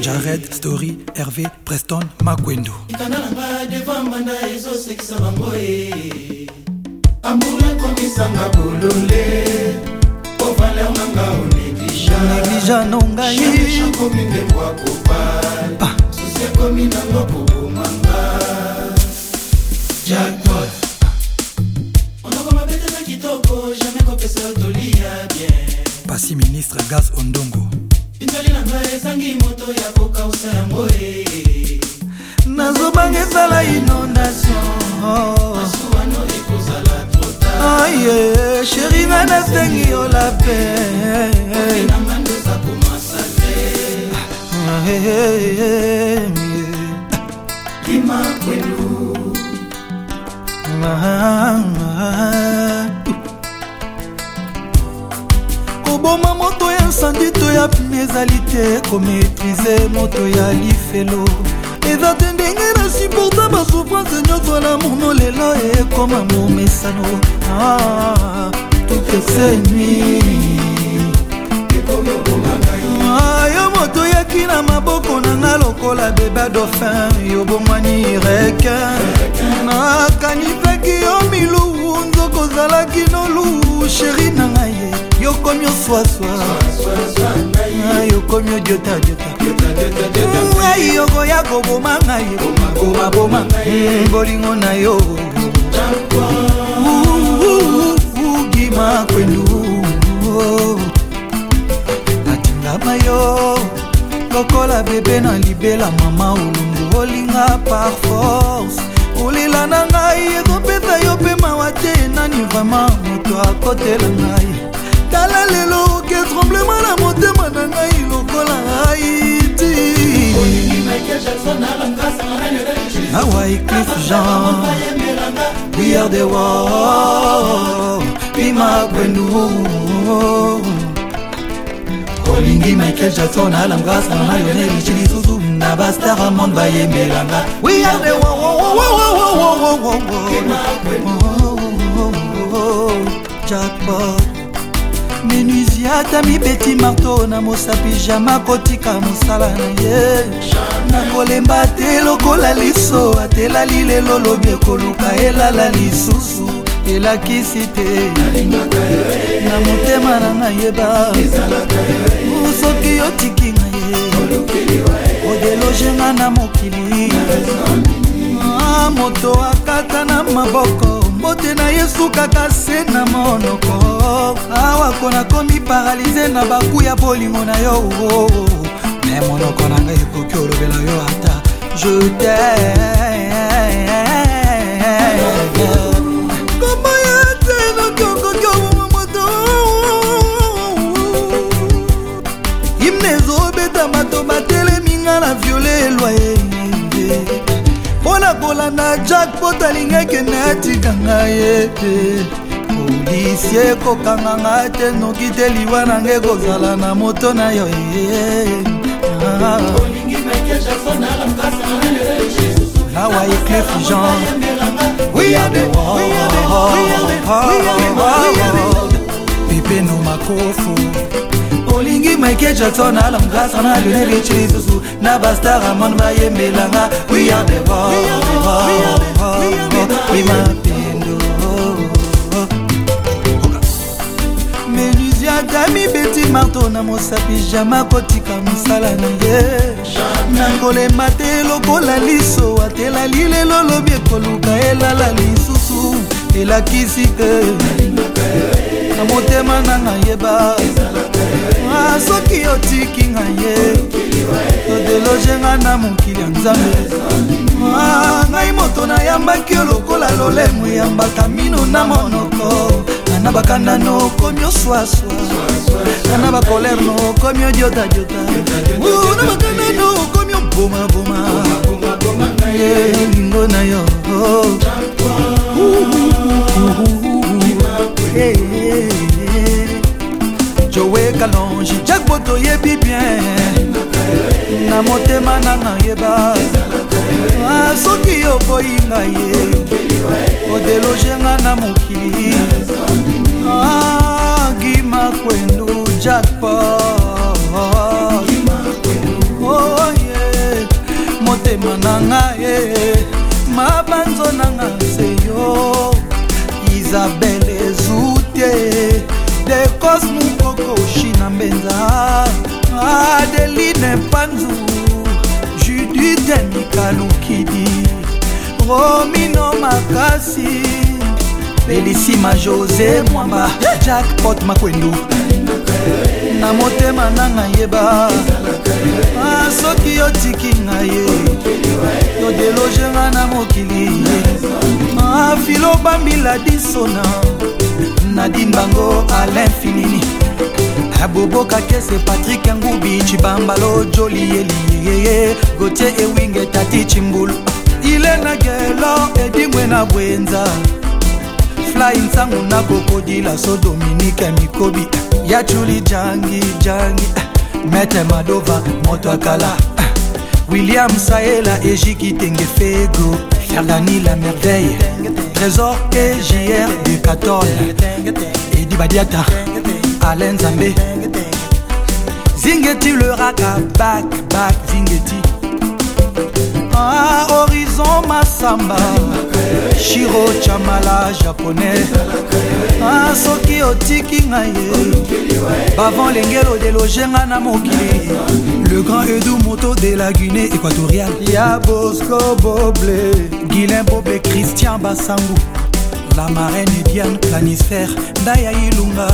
jared story herve preston makwendo ekanalanga deva mbanda ezosekisa bango e amour ekomisanga bolole po valer nanga onegligea no ngaiakomi ndembwa kopa ah. susi ekomi nango kobomanga jak merci ministre gas ondongo pintoli na ngai ezangi moto ya kokausa yango e nazobanga ezala inondationasuwano ekozala trota aye sheri ngai nasengi yo la pe lima kwelu koboma moto ya nsandi to ya pime ezali te kometrize moto ya lifelo eza te ndenge na suporta basouffrance nyonso na mono lelo ekoma momesano ah, ah, yo moto oyaki na maboko na nga lokola beba dauphin yo bomwani rekin nakanisaki yo milu nzoko ozalaki nolu sheri nanga yo okomi oswaswa ngai okomi odiotaiotaai okoya koboma ngai kobaboma hmm, bolingo na yo gima kwendu natingama yo lokola bebe na libela mama olungu olinga par force kolela na ngai ekopesa yo mpe mawa te nani vraimen moto akotela ngai lelo oke tremblema na motema na ngai lokola haiti na wyclif jean wiardewa pimagwendu olingi michael jackson alamgrasa na lionelici lisusu na bastaramond bayemelanga wiardewa jackpot menuisi ata mibeti marto na mosapi jama kotika mosala na ye nakolemba te lokola liso atelali lelo lobi ekoluka elala lisusu elakisi te na motema na ngai yeba soki otiki ngai odeloge nga na mokili ah, moto akata na maboko mbote na ye sukaka se na monoko nakomi paralize na baku ya bolingo na yo me monoko na ngai ekoki olobela yo ata je te kolanda jack pot alingaki natikanga ye polisi ekokanga nga te noki te liwa na nge kozala na moto na yo lawa eclef jean pepeno makofu olingi mike jackson alamgrasa na lionel richlisusu na bastar amon bayembelanga wiyadewimape akami beti marto na mosapi jama kotika mosala na ye nangolema te lokola liso atela lilelo lobi ekoluka elala lisusu elakisi te na motema nanga yeba ah, soki otiki nga ye todelojenga na mokili ya nzambe ah, ngai moto nayambaki lokola lolemo eyambaka mino na monoko bakanda no okomi oswaswa nana bakolere no okomi ojotajota na bakanda no okomi obomaboma elingo na yo joe kalonge jak boto oyebi bien na motema na nayeba ah, soki okoyinga ye odelogenga na mokili gima kwendu jackpot oh, yeah. motema na nga ye eh. mabanzo na nga seyo isabel ezute eh. decos mukokoshi na mbenza adeline panzu judite mikalukidi romino makasi felisi ma jose mwamba jackpot makwendu na motema nanga yeba soki otiki nga ye todeloge nga na mokili mafilo bambila disona nadimbango alain finini aboboka kese patrik yangubi cibambalo joli eliyeye gotie ewinge tati cimbulu ile na gelo edimwe na bwenza fly nsango nakokodila so dominike mikobi ya culi jangi jangi eh, mete madova moto akala eh. william saela ejiki tenge fego ferdani la merveille trésor ejr de katol edi badiata alain nzambe zingeti leraka bak bak zingeti mama horizon masamba shiro chamala japonais ah, soki otiki ngai ye bavant lengelo deloge nga na mokili le grand edu moto de la guinée équatoriale ya bosco boble guilin boble christian basangu la marraine diane planisphère ndaya ilunga